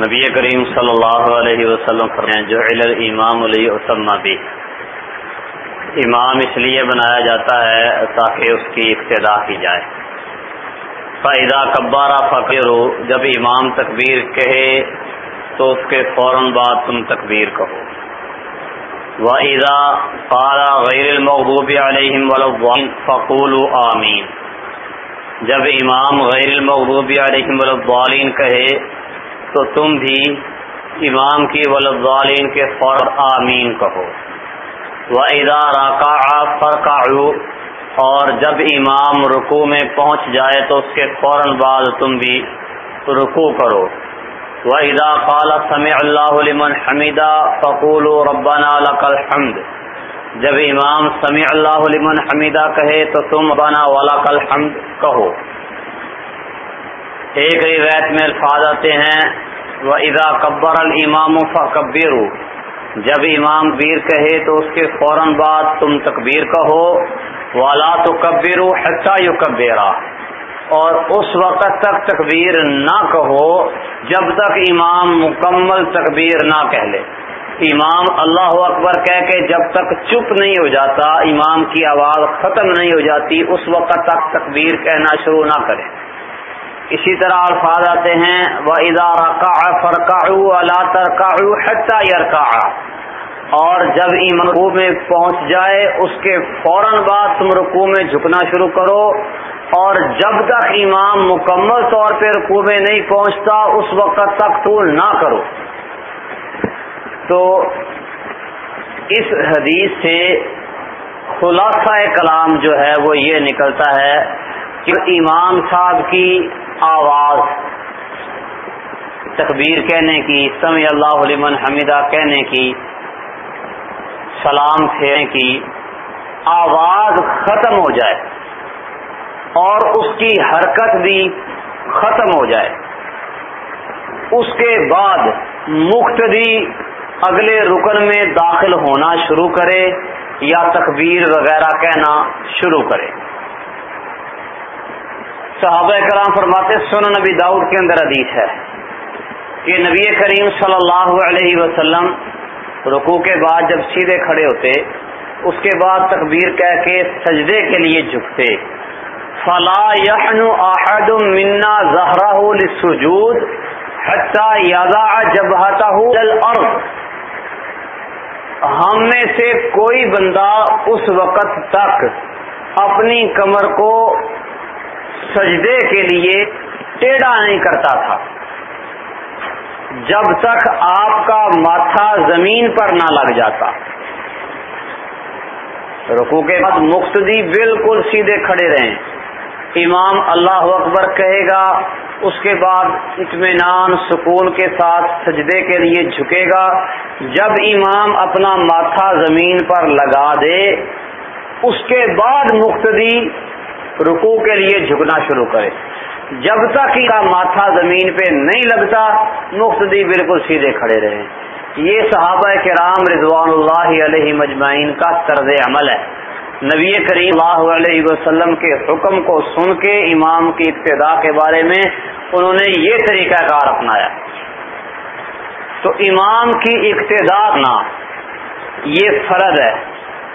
نبی کریم صلی اللہ علیہ وسلم فرمائیں جو امام علیہ وسلم بھی امام اس لیے بنایا جاتا ہے تاکہ اس کی ابتدا کی جائے۔ فائدہ کبارہ فقیر جب امام تکبیر کہے، تو اس کے فوراً بعد تم تکبیر کہو۔ وَإِذَا قَالَ غَيْرِ الْمَغْضُوبِ عَلَيْهِمْ وَلَا فَقُولُ آمین جب امام غیر المغضوب علیہم ولدالین کہے تو تم بھی امام کی ولدالین کے فور آمین کہو۔ وَإِذَا رَكَعَ فَرْكَعُوا اور جب امام رکو میں پہنچ جائے تو اس کے فوراً بعد تم بھی رکو کرو۔ وَإِذَا قَالَ سَمِعَ اللَّهُ لِمَنْ حَمِدًا فَقُولُوا رَبَّنَا لَكَ الْحَمْدُ۔ جب امام سمیع اللہ لمن حمیدہ کہے تو تم ربنا ولک الحمد کہو۔ ایک روایت میں الفاظ آتے ہیں، وَإِذَا قَبَّرَ الْإِمَامُ فَقَبِّرُوا۔ جب امام بیر کہے تو اس کے فوراً بعد تم تکبیر کہو، وَلَا تُكَبِّرُوا حَتَّى يُكَبِّرَا اور اس وقت تک تکبیر نہ کہو، جب تک امام مکمل تکبیر نہ کہہ لے۔ امام اللہ اکبر کہہ کے جب تک چپ نہیں ہو جاتا، امام کی آواز ختم نہیں ہو جاتی، اس وقت تک تکبیر کہنا شروع نہ کرے۔ اسی طرح الفاظ آتے ہیں وہ ادارہ کا فرقا اللہ ترکا حتہ یرکا اور جب رکوع میں پہنچ جائے، اس کے فوراً بعد تم رکوع میں جھکنا شروع کرو۔ اور جب تک امام مکمل طور پہ رکوع میں نہیں پہنچتا، اس وقت تک طول نہ کرو۔ تو اس حدیث سے خلاصہ کلام جو ہے، وہ یہ نکلتا ہے کہ امام صاحب کی آواز تکبیر کہنے کی سمی اللہ علمن حمیدہ کہنے کی، سلام پھیرنے کی آواز ختم ہو جائے اور اس کی حرکت بھی ختم ہو جائے۔ اس کے بعد مختدی اگلے رکن میں داخل ہونا شروع کرے یا تکبیر وغیرہ کہنا شروع کرے۔ صحابہ کرام فرماتے سن نبی داؤد کے اندر حدیث ہے کہ نبی کریم صلی اللہ علیہ وسلم رکو کے بعد جب سیدھے کھڑے ہوتے، اس کے بعد تکبیر کہہ کے سجدے کے لیے جھکتے۔ فلا یحن احد منا زہرہ للسجود حتی یضع جبہتہ للارض ہم میں سے کوئی بندہ اس وقت تک اپنی کمر کو سجدے کے لیے ٹیڑھا نہیں کرتا تھا۔ جب تک آپ کا ماتھا زمین پر نہ لگ جاتا۔ رکو کے بعد مقتدی بالکل سیدھے کھڑے رہیں۔ امام اللہ اکبر کہے گا، اس کے بعد اطمینان، سکون کے ساتھ سجدے کے لیے جھکے گا۔ جب امام اپنا ماتھا زمین پر لگا دے، اس کے بعد مختدی رکو کے لیے جھکنا شروع کرے۔ جب تک کا ماتھا زمین پہ نہیں لگتا مختدی بالکل سیدھے کھڑے رہے۔ یہ صحابہ کرام رضوان اللہ علیہ مجمعین کا طرز عمل ہے۔ نبی کریم اللہ علیہ وسلم کے حکم کو سن کے امام کی ابتدا کے بارے میں انہوں نے یہ طریقہ کار اپنایا۔ تو امام کی ابتدا نہ یہ فرد ہے۔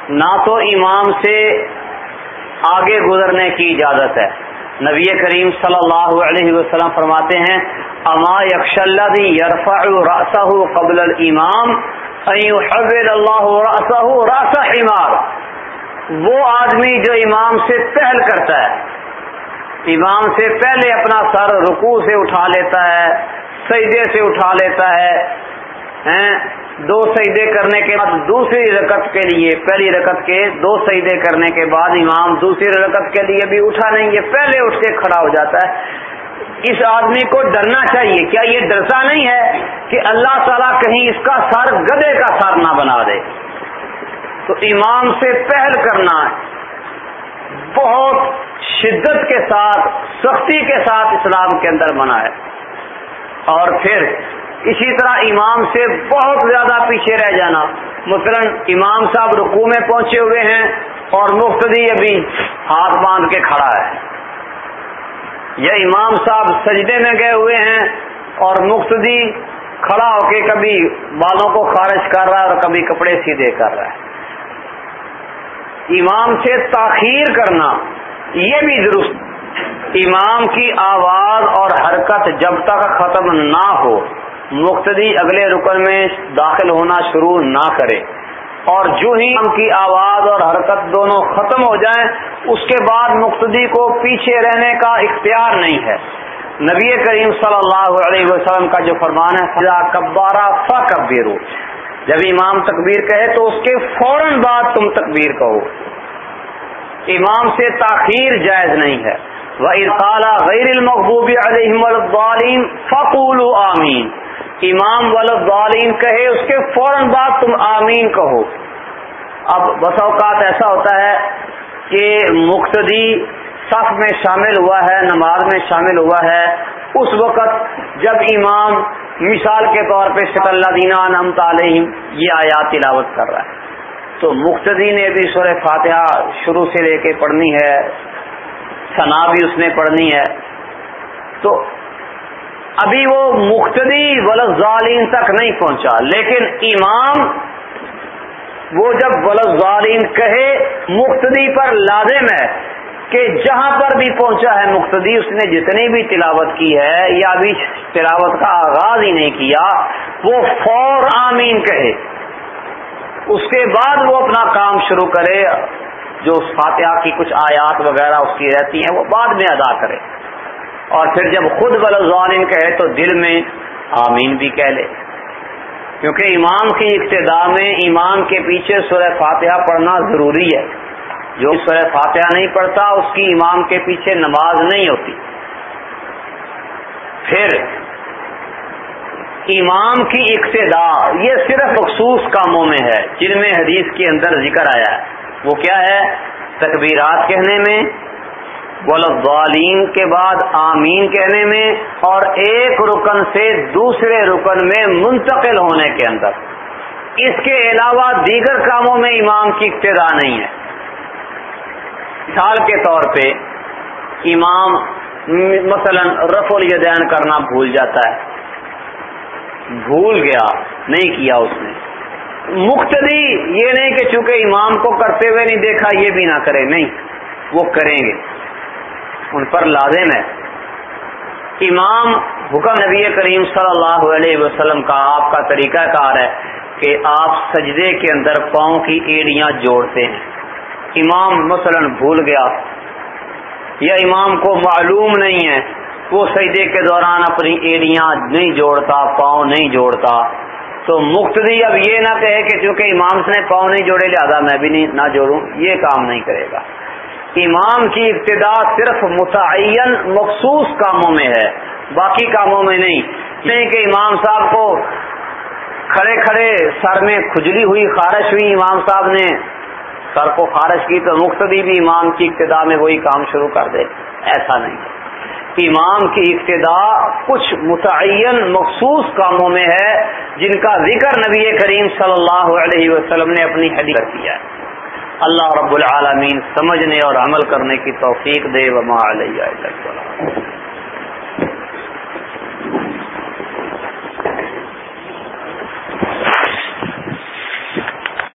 نہ تو امام سے آگے گزرنے کی اجازت ہے۔ نبی کریم صلی اللہ علیہ وسلم فرماتے ہیں، اما یکش اللہ یرفا راسا قبل الامام اللہ راسا راسا امار وہ آدمی جو امام سے پہل کرتا ہے، امام سے پہلے اپنا سر رکوع سے اٹھا لیتا ہے، سجدے سے اٹھا لیتا ہے دو سجدے کرنے کے بعد دوسری رکت کے لیے، پہلی رکت کے دو سجدے کرنے کے بعد امام دوسری رکت کے لیے بھی اٹھا نہیں یہ پہلے اٹھ کے کھڑا ہو جاتا ہے۔ اس آدمی کو ڈرنا چاہیے۔ کیا یہ ڈرتا نہیں ہے کہ اللہ تعالیٰ کہیں اس کا سر گدے کا سر نہ بنا دے؟ تو امام سے پہل کرنا بہت شدت کے ساتھ، سختی کے ساتھ اسلام کے اندر منع ہے۔ اور پھر اسی طرح امام سے بہت زیادہ پیچھے رہ جانا۔ مثلا امام صاحب رکوع میں پہنچے ہوئے ہیں اور مفتدی ابھی ہاتھ باندھ کے کھڑا ہے۔ یا امام صاحب سجدے میں گئے ہوئے ہیں اور مفتدی کھڑا ہو کے کبھی بالوں کو خارج کر رہا ہے اور کبھی کپڑے سیدھے کر رہا ہے۔ امام سے تاخیر کرنا یہ بھی درست۔ امام کی آواز اور حرکت جب تک ختم نہ ہو مقتدی اگلے رکن میں داخل ہونا شروع نہ کرے اور جو ہی امام کی آواز اور حرکت دونوں ختم ہو جائیں، اس کے بعد مقتدی کو پیچھے رہنے کا اختیار نہیں ہے۔ نبی کریم صلی اللہ علیہ وسلم کا جو فرمان ہے کبارہ فا کبیرو جب امام تکبیر کہے تو اس کے فوراً بعد تم تکبیر کہو۔ امام سے تاخیر جائز نہیں ہے۔ وہ غیر المحبوب علیہ فقول آمین امام والدین کہے، اس کے فوراً بعد تم آمین کہو۔ اب بس اوقات ایسا ہوتا ہے کہ مقتدی صف میں شامل ہوا ہے، نماز میں شامل ہوا ہے۔ اس وقت جب امام مثال کے طور پہ شک اللہ دینا نم تعلیم یہ آیات تلاوت کر رہا ہے۔ تو مقتدی نے بھی سورہ فاتحہ شروع سے لے کے پڑھنی ہے ثنا بھی اس نے پڑھنی ہے۔ تو ابھی وہ مقتدی ظالین تک نہیں پہنچا، لیکن امام وہ جب ظالین کہے مقتدی پر لازم ہے کہ جہاں پر بھی پہنچا ہے مقتدی، اس نے جتنی بھی تلاوت کی ہے یا ابھی تلاوت کا آغاز ہی نہیں کیا، وہ فور آمین کہے۔ اس کے بعد وہ اپنا کام شروع کرے، جو فاتحہ کی کچھ آیات وغیرہ اس کی رہتی ہیں، وہ بعد میں ادا کرے۔ اور پھر جب خود بلزوان کہے تو دل میں آمین بھی کہہ لے۔ کیونکہ امام کی ابتدا میں امام کے پیچھے سورہ فاتحہ پڑھنا ضروری ہے۔ جو سورہ فاتحہ نہیں پڑھتا، اس کی امام کے پیچھے نماز نہیں ہوتی۔ پھر امام کی ابتدا یہ صرف مخصوص کاموں میں ہے، جن میں حدیث کے اندر ذکر آیا ہے۔ وہ کیا ہے؟ تکبیرات کہنے میں والدین کے بعد آمین کہنے میں اور ایک رکن سے دوسرے رکن میں منتقل ہونے کے اندر۔ اس کے علاوہ دیگر کاموں میں امام کی ابتدا نہیں ہے۔ مثال کے طور پہ امام مثلا رف الیدین کرنا بھول جاتا ہے۔ بھول گیا، نہیں کیا اس نے۔ مختدی یہ نہیں کہ چونکہ امام کو کرتے ہوئے نہیں دیکھا، یہ بھی نہ کرے، نہیں، وہ کریں گے۔ ان پر لازم ہے امام حکم نبی کریم صلی اللہ علیہ وسلم کا آپ کا طریقہ کار ہے کہ آپ سجدے کے اندر پاؤں کی ایڑیاں جوڑتے ہیں۔ امام مثلا بھول گیا یا امام کو معلوم نہیں ہے، وہ سجدے کے دوران اپنی ایڑیاں نہیں جوڑتا، پاؤں نہیں جوڑتا۔ تو مقتدی اب یہ نہ کہے کہ چونکہ امام سے پاؤں نہیں جوڑے، لہٰذا میں بھی نہیں نہ جوڑوں، یہ کام نہیں کرے گا۔ امام کی ابتدا صرف متعین مخصوص کاموں میں ہے، باقی کاموں میں نہیں۔ کہ امام صاحب کو کھڑے کھڑے سر میں کھجلی ہوئی خارش ہوئی، امام صاحب نے سر کو خارج کی تو مقتدی بھی امام کی ابتدا میں وہی کام شروع کر دے۔ ایسا نہیں۔ امام کی ابتدا کچھ متعین مخصوص کاموں میں ہے، جن کا ذکر نبی کریم صلی اللہ علیہ وسلم نے اپنی حدیث کیا۔ ہے اللہ رب العالمین سمجھنے اور عمل کرنے کی توفیق دے وما علیہ